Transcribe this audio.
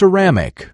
ceramic.